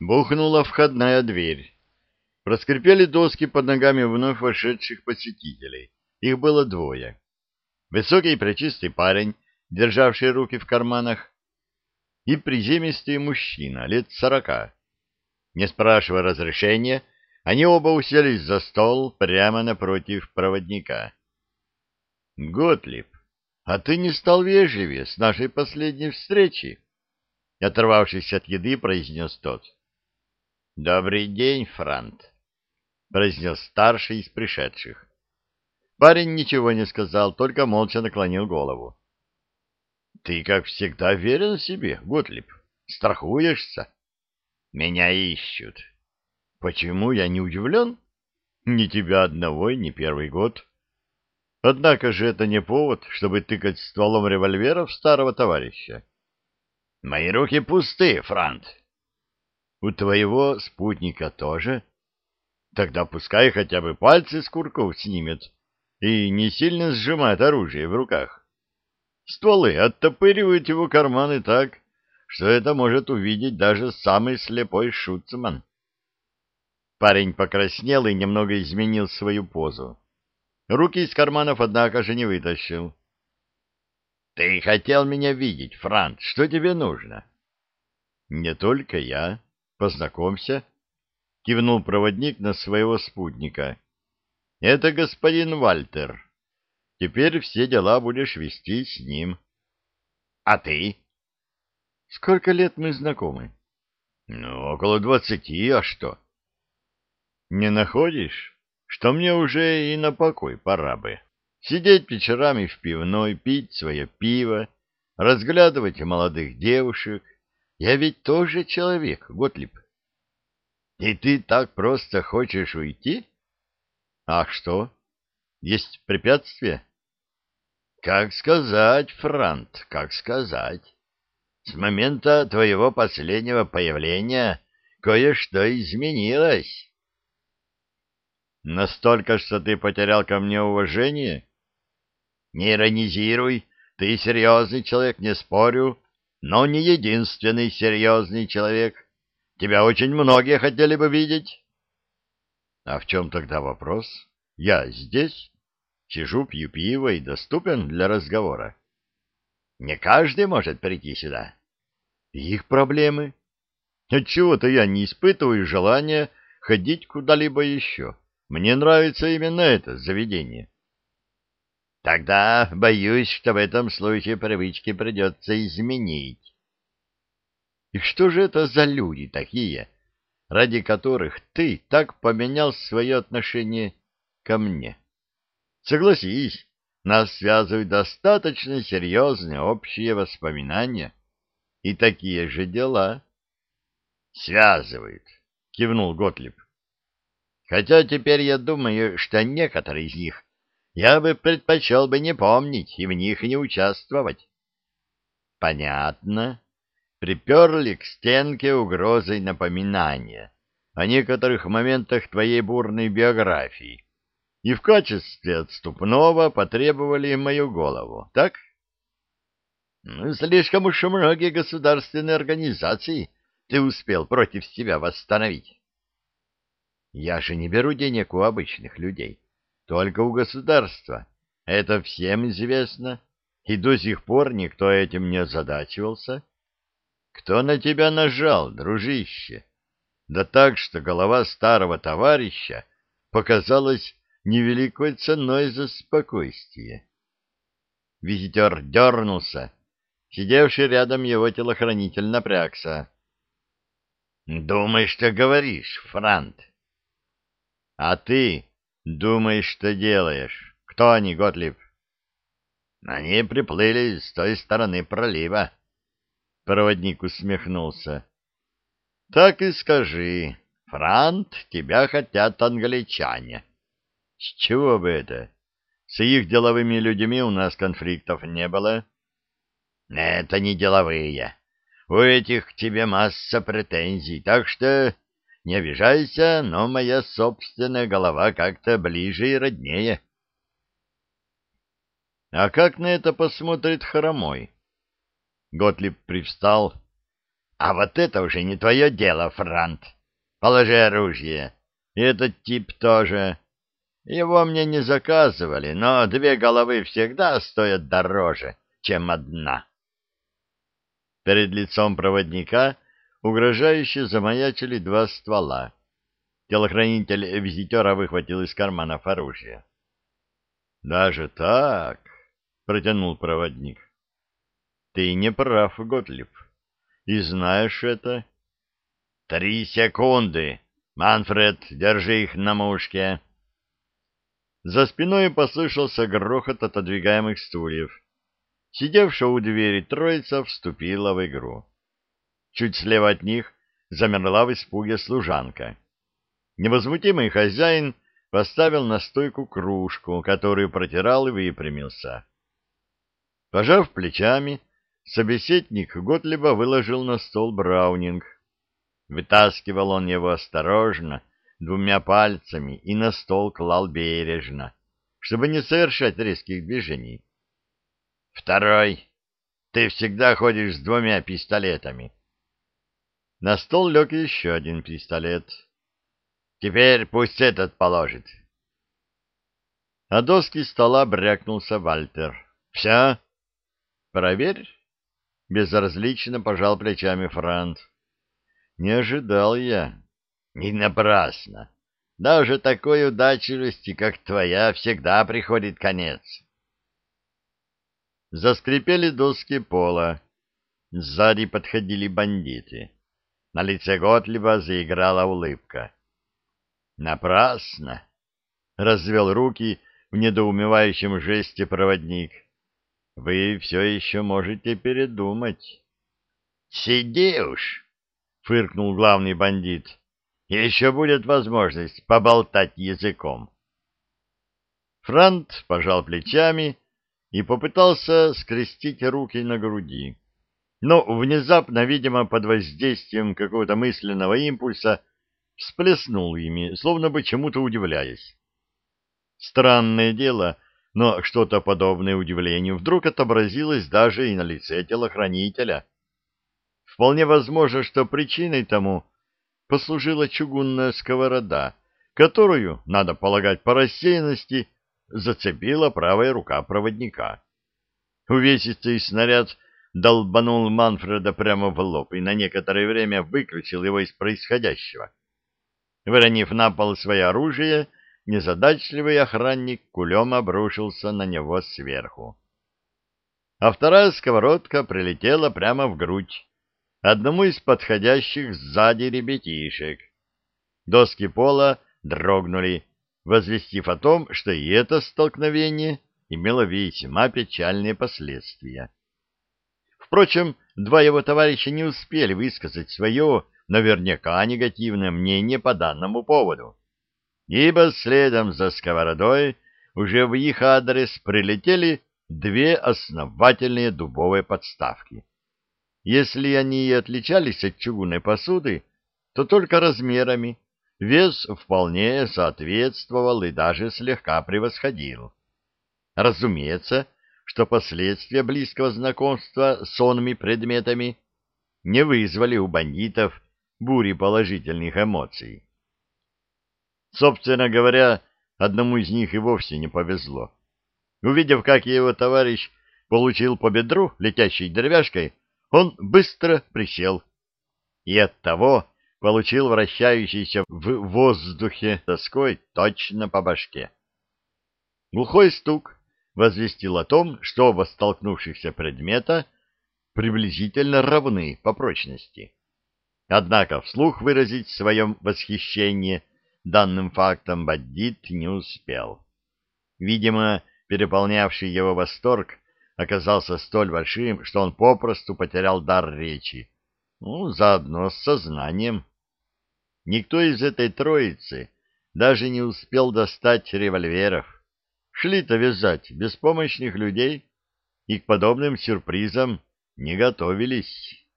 Бухнула входная дверь. Проскрипели доски под ногами вновь вошедших посетителей. Их было двое. Высокий и пречистый парень, державший руки в карманах, и приземистый мужчина, лет сорока. Не спрашивая разрешения, они оба уселись за стол прямо напротив проводника. — Готлиб, а ты не стал вежливее с нашей последней встречи? — оторвавшись от еды, произнес тот. — «Добрый день, Франт», — произнес старший из пришедших. Парень ничего не сказал, только молча наклонил голову. «Ты, как всегда, верен себе, Готлиб. Страхуешься?» «Меня ищут». «Почему я не удивлен?» «Ни тебя одного и не первый год». Однако же это не повод, чтобы тыкать стволом револьвера в старого товарища. «Мои руки пусты, Франт», у твоего спутника тоже? Тогда пускай хотя бы пальцы с курков снимет и не сильно сжимает оружие в руках. Стволы оттопыривают его карманы так, что это может увидеть даже самый слепой шуцман. Парень покраснел и немного изменил свою позу. Руки из карманов, однако же, не вытащил. — Ты хотел меня видеть, Франц. Что тебе нужно? — Не только я. Познакомься, — кивнул проводник на своего спутника. — Это господин Вальтер. Теперь все дела будешь вести с ним. — А ты? — Сколько лет мы знакомы? — Ну, около двадцати, а что? — Не находишь, что мне уже и на покой пора бы? Сидеть вечерами в пивной, пить свое пиво, разглядывать молодых девушек — я ведь тоже человек, Готлиб. И ты так просто хочешь уйти? А что? Есть препятствия? Как сказать, Франт, как сказать. С момента твоего последнего появления кое-что изменилось. Настолько, что ты потерял ко мне уважение? Не иронизируй, ты серьезный человек, не спорю, но не единственный серьезный человек. Тебя очень многие хотели бы видеть. А в чем тогда вопрос? Я здесь, сижу, пью пиво и доступен для разговора. Не каждый может прийти сюда. Их проблемы. Отчего-то я не испытываю желания ходить куда-либо еще. Мне нравится именно это заведение. Тогда боюсь, что в этом случае привычки придется изменить. И что же это за люди такие, ради которых ты так поменял свое отношение ко мне? Согласись, нас связывают достаточно серьезные общие воспоминания и такие же дела. Связывают, кивнул Готлиб. Хотя теперь я думаю, что некоторые из них я бы предпочел бы не помнить и в них не участвовать. Понятно. Приперли к стенке угрозой напоминания о некоторых моментах твоей бурной биографии и в качестве отступного потребовали мою голову, так? Ну, слишком уж многие государственные организации ты успел против себя восстановить. Я же не беру денег у обычных людей только у государства. Это всем известно, и до сих пор никто этим не озадачивался. Кто на тебя нажал, дружище? Да так, что голова старого товарища показалась невеликой ценой за спокойствие. Визитер дернулся. Сидевший рядом его телохранитель напрягся. — Думаешь, что говоришь, Франт? — А ты Думаешь, что делаешь? Кто они, Готлиб? Они приплыли с той стороны пролива. Проводник усмехнулся. Так и скажи. Франт, тебя хотят англичане. С чего бы это? С их деловыми людьми у нас конфликтов не было. Это не деловые. У этих к тебе масса претензий, так что не обижайся, но моя собственная голова как-то ближе и роднее. А как на это посмотрит Хромой? Готлиб привстал. А вот это уже не твое дело, Франт. Положи оружие. И этот тип тоже. Его мне не заказывали, но две головы всегда стоят дороже, чем одна. Перед лицом проводника угрожающе замаячили два ствола. Телохранитель визитера выхватил из карманов оружие. — Даже так? — протянул проводник. — Ты не прав, Готлиб. И знаешь это? — Три секунды! Манфред, держи их на мушке! За спиной послышался грохот отодвигаемых стульев. Сидевшая у двери троица вступила в игру. Чуть слева от них замерла в испуге служанка. Невозмутимый хозяин поставил на стойку кружку, которую протирал и выпрямился. Пожав плечами, собеседник Готлиба выложил на стол браунинг. Вытаскивал он его осторожно, двумя пальцами, и на стол клал бережно, чтобы не совершать резких движений. «Второй. Ты всегда ходишь с двумя пистолетами». На стол лег еще один пистолет. Теперь пусть этот положит. А доски стола брякнулся Вальтер. Все? Проверь. Безразлично пожал плечами Франц. Не ожидал я. Не напрасно. Даже такой удачливости, как твоя, всегда приходит конец. Заскрипели доски пола. Сзади подходили бандиты. На лице Готлиба заиграла улыбка. Напрасно! Развел руки в недоумевающем жесте проводник. Вы все еще можете передумать. Сиди уж! Фыркнул главный бандит. Еще будет возможность поболтать языком. Франт пожал плечами и попытался скрестить руки на груди. Но внезапно, видимо, под воздействием какого-то мысленного импульса, всплеснул ими, словно бы чему-то удивляясь. Странное дело, но что-то подобное удивлению вдруг отобразилось даже и на лице телохранителя. Вполне возможно, что причиной тому послужила чугунная сковорода, которую, надо полагать по рассеянности, зацепила правая рука проводника. Увесистый снаряд долбанул Манфреда прямо в лоб и на некоторое время выключил его из происходящего. Выронив на пол свое оружие, незадачливый охранник кулем обрушился на него сверху. А вторая сковородка прилетела прямо в грудь одному из подходящих сзади ребятишек. Доски пола дрогнули, возвестив о том, что и это столкновение имело весьма печальные последствия. Впрочем, два его товарища не успели высказать свое наверняка негативное мнение по данному поводу, ибо следом за сковородой уже в их адрес прилетели две основательные дубовые подставки. Если они и отличались от чугунной посуды, то только размерами, вес вполне соответствовал и даже слегка превосходил. Разумеется, что последствия близкого знакомства с онными предметами не вызвали у бандитов бури положительных эмоций. Собственно говоря, одному из них и вовсе не повезло. Увидев, как его товарищ получил по бедру летящей деревяшкой, он быстро присел и оттого получил вращающийся в воздухе доской точно по башке. Глухой стук возвестил о том, что оба столкнувшихся предмета приблизительно равны по прочности. Однако вслух выразить свое восхищение данным фактом бандит не успел. Видимо, переполнявший его восторг оказался столь большим, что он попросту потерял дар речи, ну, заодно с сознанием. Никто из этой троицы даже не успел достать револьверов. Шли-то вязать беспомощных людей и к подобным сюрпризам не готовились.